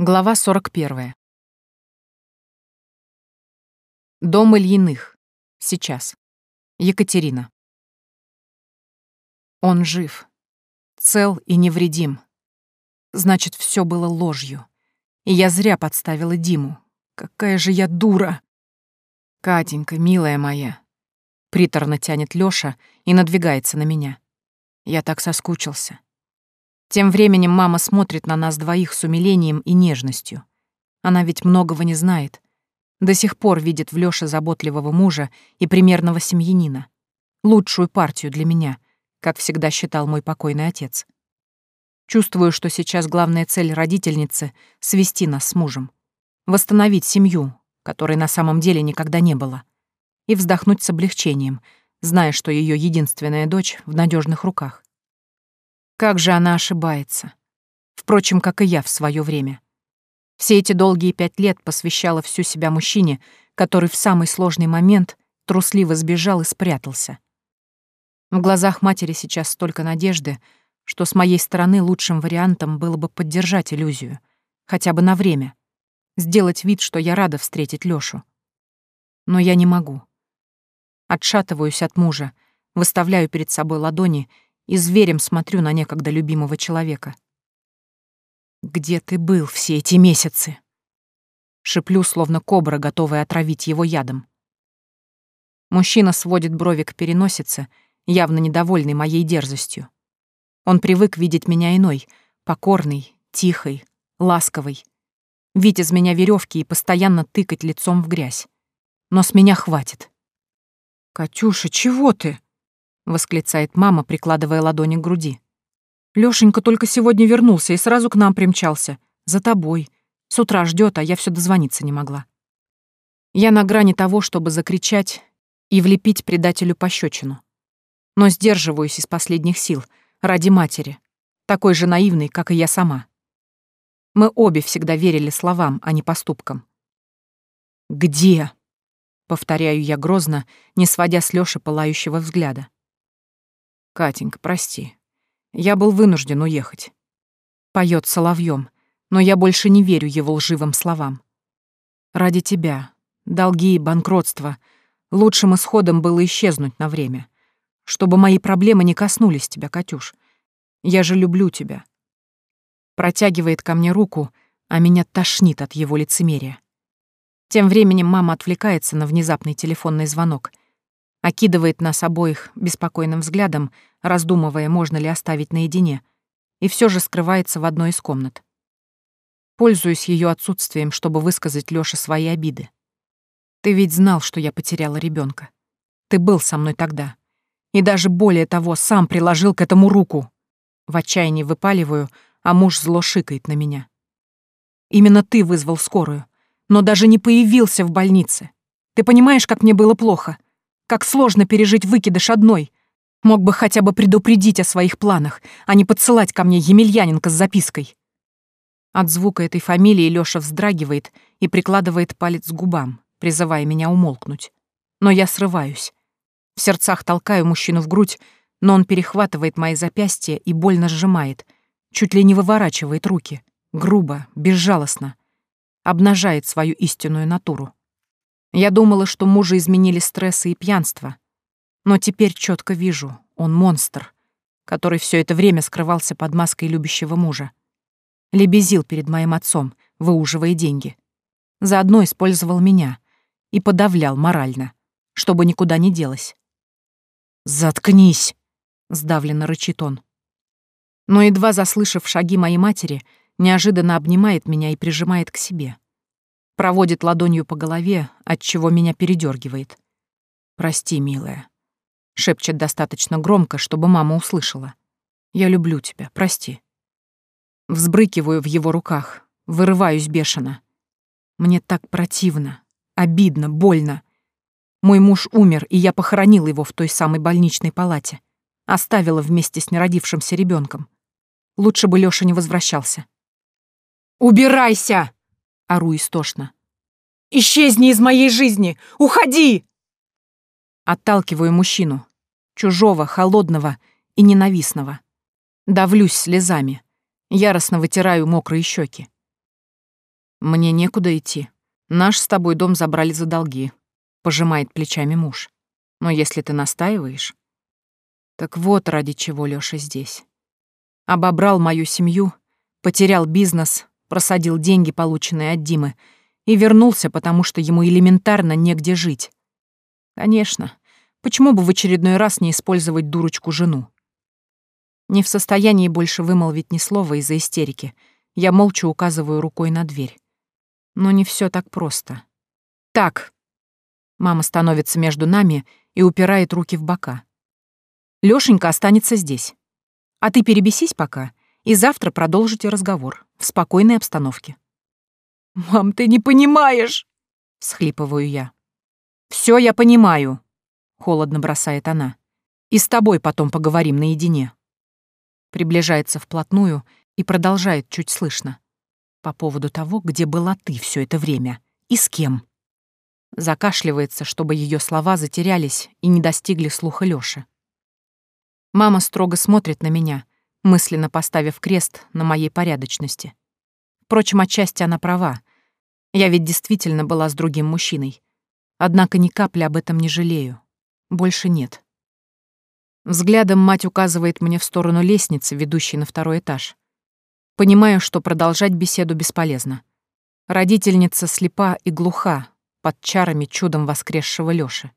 Глава 41. Дом Ильиных. Сейчас. Екатерина. Он жив. Цел и невредим. Значит, все было ложью. И я зря подставила Диму. Какая же я дура! Катенька, милая моя. Приторно тянет Лёша и надвигается на меня. Я так соскучился. Тем временем мама смотрит на нас двоих с умилением и нежностью. Она ведь многого не знает. До сих пор видит в Лёше заботливого мужа и примерного семьянина. Лучшую партию для меня, как всегда считал мой покойный отец. Чувствую, что сейчас главная цель родительницы — свести нас с мужем. Восстановить семью, которой на самом деле никогда не было. И вздохнуть с облегчением, зная, что её единственная дочь в надёжных руках. Как же она ошибается. Впрочем, как и я в свое время. Все эти долгие пять лет посвящала всю себя мужчине, который в самый сложный момент трусливо сбежал и спрятался. В глазах матери сейчас столько надежды, что с моей стороны лучшим вариантом было бы поддержать иллюзию, хотя бы на время, сделать вид, что я рада встретить Лёшу. Но я не могу. Отшатываюсь от мужа, выставляю перед собой ладони — и зверем смотрю на некогда любимого человека. «Где ты был все эти месяцы?» Шиплю, словно кобра, готовая отравить его ядом. Мужчина сводит брови к переносице, явно недовольный моей дерзостью. Он привык видеть меня иной, покорной, тихой, ласковой. Вить из меня веревки и постоянно тыкать лицом в грязь. Но с меня хватит. «Катюша, чего ты?» восклицает мама, прикладывая ладони к груди. Лёшенька только сегодня вернулся и сразу к нам примчался. За тобой. С утра ждёт, а я всё дозвониться не могла. Я на грани того, чтобы закричать и влепить предателю пощечину. Но сдерживаюсь из последних сил, ради матери, такой же наивной, как и я сама. Мы обе всегда верили словам, а не поступкам. «Где?» — повторяю я грозно, не сводя с Лёши пылающего взгляда. Катенька, прости. Я был вынужден уехать. Поет соловьем, но я больше не верю его лживым словам. Ради тебя, долги и банкротство, лучшим исходом было исчезнуть на время, чтобы мои проблемы не коснулись тебя, Катюш. Я же люблю тебя. Протягивает ко мне руку, а меня тошнит от его лицемерия. Тем временем мама отвлекается на внезапный телефонный звонок, окидывает нас обоих беспокойным взглядом — раздумывая, можно ли оставить наедине, и все же скрывается в одной из комнат. Пользуюсь ее отсутствием, чтобы высказать Лёше свои обиды. Ты ведь знал, что я потеряла ребенка. Ты был со мной тогда. И даже более того, сам приложил к этому руку. В отчаянии выпаливаю, а муж зло шикает на меня. Именно ты вызвал скорую, но даже не появился в больнице. Ты понимаешь, как мне было плохо? Как сложно пережить выкидыш одной, Мог бы хотя бы предупредить о своих планах, а не подсылать ко мне Емельяненко с запиской. От звука этой фамилии Лёша вздрагивает и прикладывает палец к губам, призывая меня умолкнуть. Но я срываюсь. В сердцах толкаю мужчину в грудь, но он перехватывает мои запястья и больно сжимает, чуть ли не выворачивает руки, грубо, безжалостно. Обнажает свою истинную натуру. Я думала, что мужа изменили стрессы и пьянство — но теперь четко вижу, он монстр, который все это время скрывался под маской любящего мужа. Лебезил перед моим отцом, выуживая деньги. Заодно использовал меня и подавлял морально, чтобы никуда не делось. «Заткнись!» — сдавленно рычит он. Но едва заслышав шаги моей матери, неожиданно обнимает меня и прижимает к себе. Проводит ладонью по голове, от чего меня передергивает. «Прости, милая, шепчет достаточно громко, чтобы мама услышала. «Я люблю тебя, прости». Взбрыкиваю в его руках, вырываюсь бешено. Мне так противно, обидно, больно. Мой муж умер, и я похоронила его в той самой больничной палате. Оставила вместе с неродившимся ребенком. Лучше бы Лёша не возвращался. «Убирайся!» — ору истошно. «Исчезни из моей жизни! Уходи!» Отталкиваю мужчину, чужого, холодного и ненавистного. Давлюсь слезами, яростно вытираю мокрые щеки. «Мне некуда идти. Наш с тобой дом забрали за долги», — пожимает плечами муж. «Но если ты настаиваешь...» Так вот ради чего Лёша здесь. Обобрал мою семью, потерял бизнес, просадил деньги, полученные от Димы, и вернулся, потому что ему элементарно негде жить. Конечно, Почему бы в очередной раз не использовать дурочку-жену? Не в состоянии больше вымолвить ни слова из-за истерики. Я молча указываю рукой на дверь. Но не все так просто. «Так!» Мама становится между нами и упирает руки в бока. «Лёшенька останется здесь. А ты перебесись пока, и завтра продолжите разговор в спокойной обстановке». «Мам, ты не понимаешь!» — схлипываю я. «Всё я понимаю!» — холодно бросает она. «И с тобой потом поговорим наедине». Приближается вплотную и продолжает чуть слышно. «По поводу того, где была ты все это время и с кем». Закашливается, чтобы ее слова затерялись и не достигли слуха Лёши. Мама строго смотрит на меня, мысленно поставив крест на моей порядочности. Впрочем, отчасти она права. Я ведь действительно была с другим мужчиной. Однако ни капли об этом не жалею, больше нет. Взглядом мать указывает мне в сторону лестницы, ведущей на второй этаж. Понимаю, что продолжать беседу бесполезно. Родительница слепа и глуха под чарами чудом воскресшего Лёши.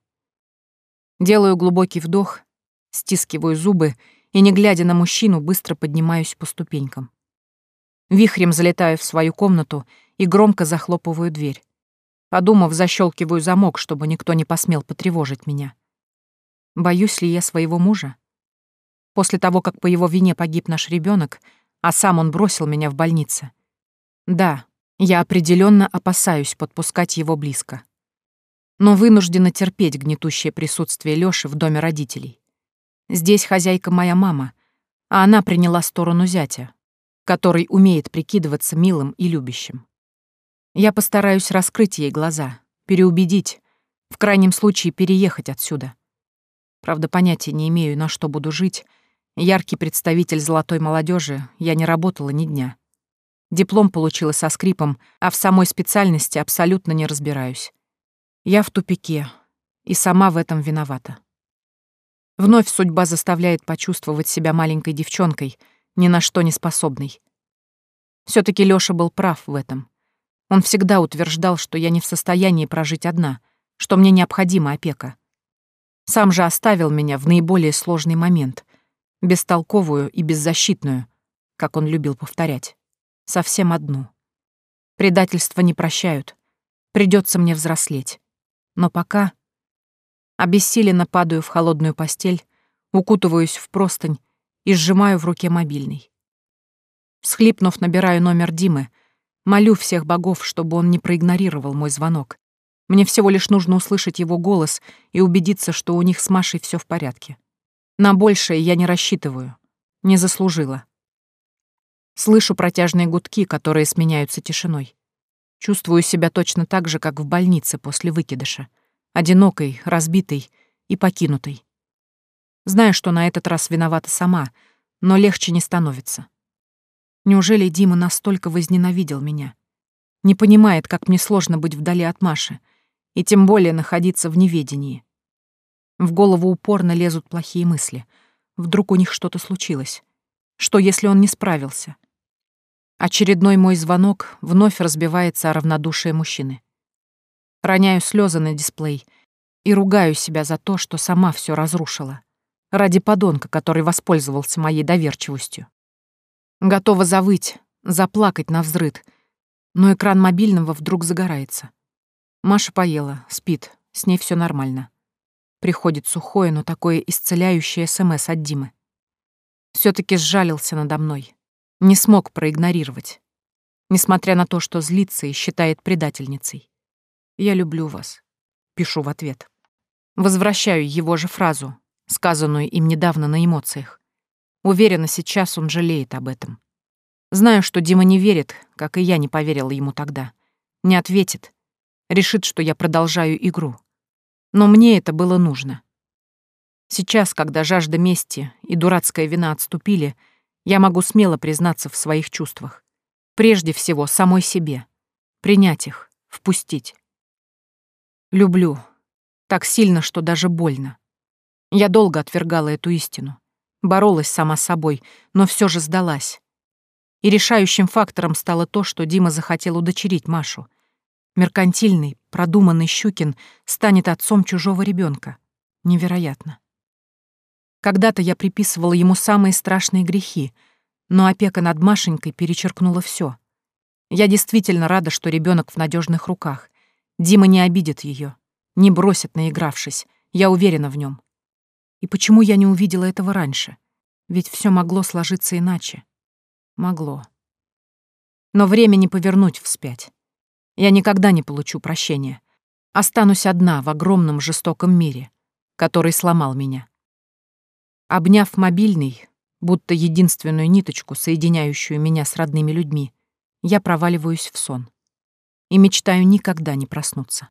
Делаю глубокий вдох, стискиваю зубы и, не глядя на мужчину, быстро поднимаюсь по ступенькам. Вихрем залетаю в свою комнату и громко захлопываю дверь. Подумав, защелкиваю замок, чтобы никто не посмел потревожить меня. Боюсь ли я своего мужа? После того, как по его вине погиб наш ребенок, а сам он бросил меня в больнице. Да, я определенно опасаюсь подпускать его близко. Но вынуждена терпеть гнетущее присутствие Лёши в доме родителей. Здесь хозяйка моя мама, а она приняла сторону зятя, который умеет прикидываться милым и любящим. Я постараюсь раскрыть ей глаза, переубедить, в крайнем случае переехать отсюда — Правда, понятия не имею, на что буду жить. Яркий представитель золотой молодежи, я не работала ни дня. Диплом получила со скрипом, а в самой специальности абсолютно не разбираюсь. Я в тупике, и сама в этом виновата. Вновь судьба заставляет почувствовать себя маленькой девчонкой, ни на что не способной. все таки Лёша был прав в этом. Он всегда утверждал, что я не в состоянии прожить одна, что мне необходима опека. Сам же оставил меня в наиболее сложный момент. Бестолковую и беззащитную, как он любил повторять. Совсем одну. Предательства не прощают. Придется мне взрослеть. Но пока... Обессиленно падаю в холодную постель, укутываюсь в простынь и сжимаю в руке мобильный. Схлипнув, набираю номер Димы, молю всех богов, чтобы он не проигнорировал мой звонок, мне всего лишь нужно услышать его голос и убедиться, что у них с Машей все в порядке. На большее я не рассчитываю. Не заслужила. Слышу протяжные гудки, которые сменяются тишиной. Чувствую себя точно так же, как в больнице после выкидыша. Одинокой, разбитой и покинутой. Знаю, что на этот раз виновата сама, но легче не становится. Неужели Дима настолько возненавидел меня? Не понимает, как мне сложно быть вдали от Маши — и тем более находиться в неведении. В голову упорно лезут плохие мысли. Вдруг у них что-то случилось. Что, если он не справился? Очередной мой звонок вновь разбивается о равнодушие мужчины. Роняю слезы на дисплей и ругаю себя за то, что сама все разрушила. Ради подонка, который воспользовался моей доверчивостью. Готова завыть, заплакать на взрыд, но экран мобильного вдруг загорается. Маша поела, спит, с ней все нормально. Приходит сухое, но такое исцеляющее СМС от Димы. все таки сжалился надо мной. Не смог проигнорировать. Несмотря на то, что злится и считает предательницей. «Я люблю вас», — пишу в ответ. Возвращаю его же фразу, сказанную им недавно на эмоциях. Уверена, сейчас он жалеет об этом. Знаю, что Дима не верит, как и я не поверила ему тогда. Не ответит решит, что я продолжаю игру. Но мне это было нужно. Сейчас, когда жажда мести и дурацкая вина отступили, я могу смело признаться в своих чувствах. Прежде всего, самой себе. Принять их, впустить. Люблю. Так сильно, что даже больно. Я долго отвергала эту истину. Боролась сама с собой, но все же сдалась. И решающим фактором стало то, что Дима захотел удочерить Машу — Меркантильный, продуманный Щукин станет отцом чужого ребенка. Невероятно. Когда-то я приписывала ему самые страшные грехи, но опека над Машенькой перечеркнула все. Я действительно рада, что ребенок в надежных руках. Дима не обидит ее, не бросит, наигравшись. Я уверена в нем. И почему я не увидела этого раньше? Ведь все могло сложиться иначе. Могло. Но время не повернуть вспять. Я никогда не получу прощения. Останусь одна в огромном жестоком мире, который сломал меня. Обняв мобильный, будто единственную ниточку, соединяющую меня с родными людьми, я проваливаюсь в сон и мечтаю никогда не проснуться.